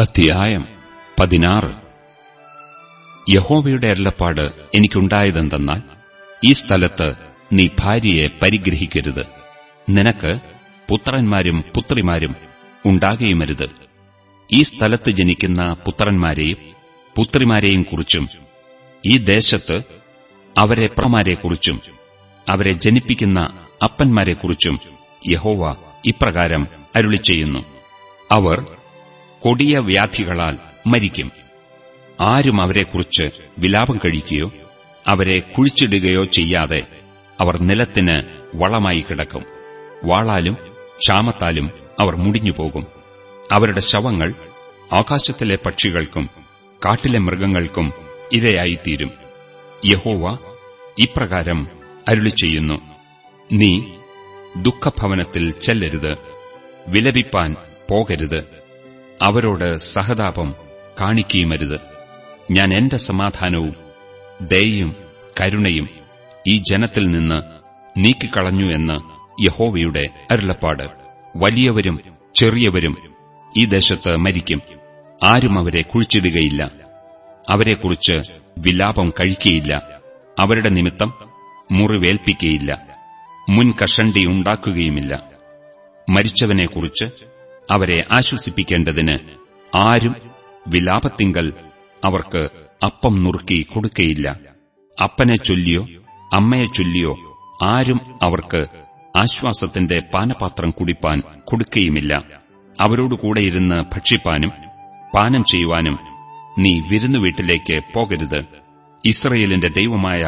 അധ്യായം പതിനാറ്. യഹോവയുടെ അരുളപ്പാട് എനിക്കുണ്ടായതെന്തെന്നാൽ ഈ സ്ഥലത്ത് നീ ഭാര്യയെ പരിഗ്രഹിക്കരുത്. നിനക്ക് പുത്രന്മാരും പുത്രിമാരും ഉണ്ടാകുകയുമരുത് ഈ സ്ഥലത്ത് ജനിക്കുന്ന പുത്രന്മാരെയും പുത്രിമാരെയും കുറിച്ചും ഈ ദേശത്ത് അവരെ പ്രമാരെക്കുറിച്ചും അവരെ ജനിപ്പിക്കുന്ന അപ്പന്മാരെക്കുറിച്ചും യഹോവ ഇപ്രകാരം അരുളി ചെയ്യുന്നു അവർ കൊടിയ വ്യാധികളാൽ മരിക്കും. ആരും അവരെക്കുറിച്ച് വിലാപം കഴിക്കുകയോ അവരെ കുഴിച്ചിടുകയോ ചെയ്യാതെ അവർ നിലത്തിന് വളമായി കിടക്കും. വാളാലും ക്ഷാമത്താലും അവർ മുടിഞ്ഞുപോകും. അവരുടെ ശവങ്ങൾ ആകാശത്തിലെ പക്ഷികൾക്കും കാട്ടിലെ മൃഗങ്ങൾക്കും ഇരയായിത്തീരും. യഹോവ ഇപ്രകാരം അരുളി ചെയ്യുന്നു. നീ ദുഃഖഭവനത്തിൽ ചെല്ലരുത്. വിലപിപ്പാൻ പോകരുത്. അവരോട് സഹതാപം കാണിക്കുകയുമരുത്. ഞാൻ എന്റെ സമാധാനവും ദയയും കരുണയും ഈ ജനത്തിൽ നിന്ന് നീക്കിക്കളഞ്ഞു എന്ന് യഹോവയുടെ അരുളപ്പാട്. വലിയവരും ചെറിയവരും ഈ ദേശത്ത് മരിക്കും. ആരും അവരെ കുഴിച്ചിടുകയില്ല. അവരെക്കുറിച്ച് വിലാപം കഴിക്കുകയില്ല. അവരുടെ നിമിത്തം മുറിവേൽപ്പിക്കുകയില്ല. മുൻകഷണ്ടി ഉണ്ടാക്കുകയുമില്ല മരിച്ചവനെക്കുറിച്ച് അവരെ ആശ്വസിപ്പിക്കേണ്ടതിന് ആരും വിലാപത്തിങ്കൽ അവർക്ക് അപ്പം നുറുക്കി കൊടുക്കയില്ല. അപ്പനെ ചൊല്ലിയോ അമ്മയെ ചൊല്ലിയോ ആരും അവർക്ക് ആശ്വാസത്തിന്റെ പാനപാത്രം കുടിപ്പാൻ കൊടുക്കുകയുമില്ല അവരോടുകൂടെ ഇരുന്ന് ഭക്ഷിപ്പാനും പാനം ചെയ്യുവാനും നീ വിരുന്നുവീട്ടിലേക്ക് പോകരുത്. ഇസ്രയേലിന്റെ ദൈവമായ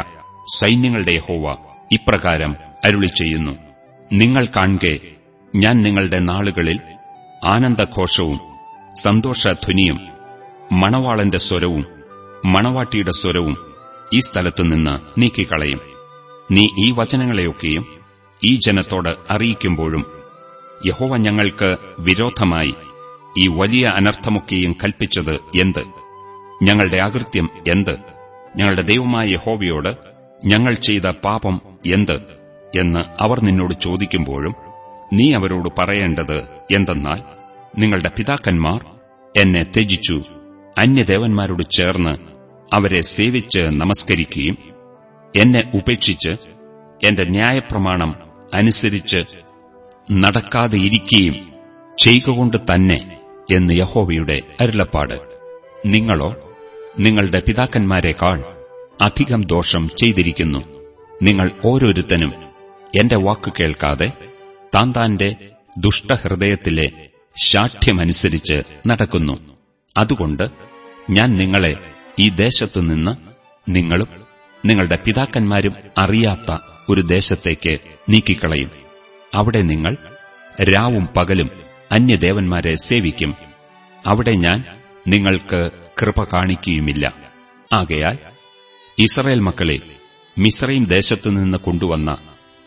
സൈന്യങ്ങളുടെ ഹോവ ഇപ്രകാരം അരുളി ചെയ്യുന്നു നിങ്ങൾ കാണുക ഞാൻ നിങ്ങളുടെ നാളുകളിൽ ആനന്ദഘോഷവും സന്തോഷധ്വനിയും മണവാളന്റെ സ്വരവും മണവാട്ടിയുടെ സ്വരവും ഈ സ്ഥലത്തുനിന്ന് നീക്കിക്കളയും. നീ ഈ വചനങ്ങളെയൊക്കെയും ഈ ജനത്തോട് അറിയിക്കുമ്പോഴും യഹോവ ഞങ്ങൾക്ക് വിരോധമായി ഈ വലിയ അനർത്ഥമൊക്കെയും കൽപ്പിച്ചത് എന്ത്? ഞങ്ങളുടെ അകൃത്യം എന്ത്? ഞങ്ങളുടെ ദൈവമായ യഹോവയോട് ഞങ്ങൾ ചെയ്ത പാപം എന്ത്? എന്ന് അവർ നിന്നോട് ചോദിക്കുമ്പോഴും നീ അവരോട് പറയേണ്ടത് എന്തെന്നാൽ നിങ്ങളുടെ പിതാക്കന്മാർ എന്നെ ത്യജിച്ചു അന്യദേവന്മാരോട് ചേർന്ന് അവരെ സേവിച്ച് നമസ്കരിക്കുകയും എന്നെ ഉപേക്ഷിച്ച് എന്റെ ന്യായപ്രമാണം അനുസരിച്ച് നടക്കാതെയിരിക്കുകയും ചെയ്യുകൊണ്ട് തന്നെ എന്ന് യഹോവയുടെ അരുളപ്പാട്. നിങ്ങളോ നിങ്ങളുടെ പിതാക്കന്മാരെക്കാൾ അധികം ദോഷം ചെയ്തിരിക്കുന്നു. നിങ്ങൾ ഓരോരുത്തനും എന്റെ വാക്കു കേൾക്കാതെ താൻ താന്റെ ദുഷ്ടഹൃദയത്തിലെ ശാഠ്യമനുസരിച്ച് നടക്കുന്നു. അതുകൊണ്ട് ഞാൻ നിങ്ങളെ ഈ ദേശത്തുനിന്ന് നിങ്ങളും നിങ്ങളുടെ പിതാക്കന്മാരും അറിയാത്ത ഒരു ദേശത്തേക്ക് നീക്കിക്കളയും. അവിടെ നിങ്ങൾ രാവും പകലും അന്യദേവന്മാരെ സേവിക്കും. അവിടെ ഞാൻ നിങ്ങൾക്ക് കൃപ കാണിക്കുകയുമില്ല ആകയാൽ ഇസ്രയേൽ മക്കളെ മിസ്രൈം ദേശത്തുനിന്ന് കൊണ്ടുവന്ന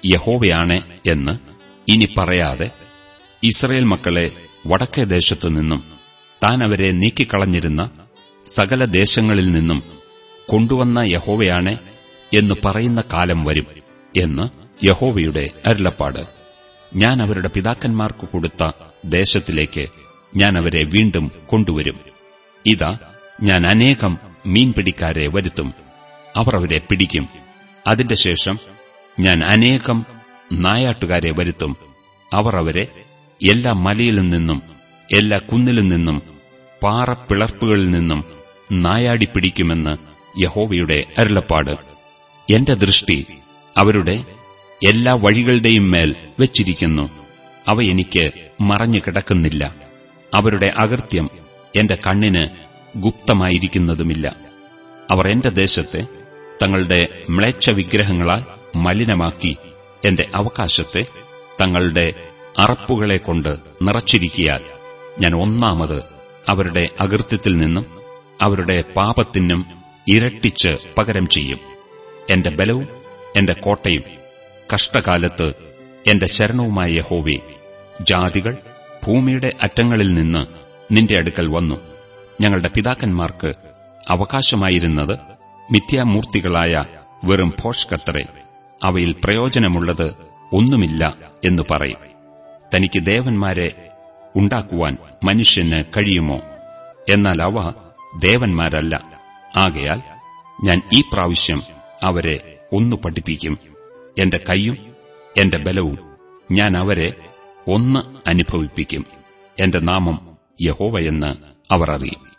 യഹോവയാണ് എന്ന് ഇനി പറയാതെ ഇസ്രയേൽ മക്കളെ വടക്കേ ദേശത്തു നിന്നും താൻ അവരെ നീക്കിക്കളഞ്ഞിരുന്ന സകല ദേശങ്ങളിൽ നിന്നും കൊണ്ടുവന്ന യഹോവയാണ് എന്ന് പറയുന്ന കാലം വരും എന്ന് യഹോവയുടെ അരുളപ്പാട്. ഞാൻ അവരുടെ പിതാക്കന്മാർക്ക് കൊടുത്ത ദേശത്തിലേക്ക് ഞാൻ അവരെ വീണ്ടും കൊണ്ടുവരും. ഇതാ ഞാൻ അനേകം മീൻപിടിക്കാരെ വരുത്തും. അവർ അവരെ പിടിക്കും. അതിന്റെ ശേഷം ഞാൻ അനേകം നായാട്ടുകാരെ വരുത്തും. അവർ അവരെ എല്ലാ മലയിലും നിന്നും എല്ലാ കുന്നിലും നിന്നും പാറപ്പിളർപ്പുകളിൽ നിന്നും നായാടി പിടിക്കുമെന്ന് യഹോവയുടെ അരുളപ്പാട്. എന്റെ ദൃഷ്ടി അവരുടെ എല്ലാ വഴികളുടെയും മേൽ വെച്ചിരിക്കുന്നു. അവ എനിക്ക് മറഞ്ഞു കിടക്കുന്നില്ല. അവരുടെ അകൃത്യം എന്റെ കണ്ണിന് ഗുപ്തമായിരിക്കുന്നതുമില്ല. അവർ എന്റെ ദേശത്തെ തങ്ങളുടെ മ്ലേച്ഛ വിഗ്രഹങ്ങളാൽ മലിനമാക്കി എന്റെ അവകാശത്തെ തങ്ങളുടെ അറപ്പുകളെ കൊണ്ട് നിറച്ചിരിക്കിയാൽ ഞാൻ ഒന്നാമത് അവരുടെ അകൃത്യത്തിൽ നിന്നും അവരുടെ പാപത്തിനും ഇരട്ടിച്ച് പകരം ചെയ്യും. എന്റെ ബലവും എന്റെ കോട്ടയും കഷ്ടകാലത്ത് എന്റെ ശരണവുമായ യഹോവേ ജാതികൾ ഭൂമിയുടെ അറ്റങ്ങളിൽ നിന്ന് നിന്റെ അടുക്കൽ വന്നു. ഞങ്ങളുടെ പിതാക്കന്മാർക്ക് അവകാശമായിരുന്നത് മിഥ്യാമൂർത്തികളായ വെറും ഭോഷ്കത്തറെ അവയിൽ പ്രയോജനമുള്ളത് ഒന്നുമില്ല എന്നു പറയും. തനിക്ക് ദേവന്മാരെ ഉണ്ടാക്കുവാൻ മനുഷ്യന് കഴിയുമോ? എന്നാൽ അവ ദേവന്മാരല്ല. ആകയാൽ ഞാൻ ഈ പ്രാവശ്യം അവരെ ഒന്നു പഠിപ്പിക്കും. എന്റെ കൈയും എന്റെ ബലവും ഞാൻ അവരെ ഒന്ന് അനുഭവിപ്പിക്കും. എന്റെ നാമം യഹോവയെന്ന് അവർ അറിയും.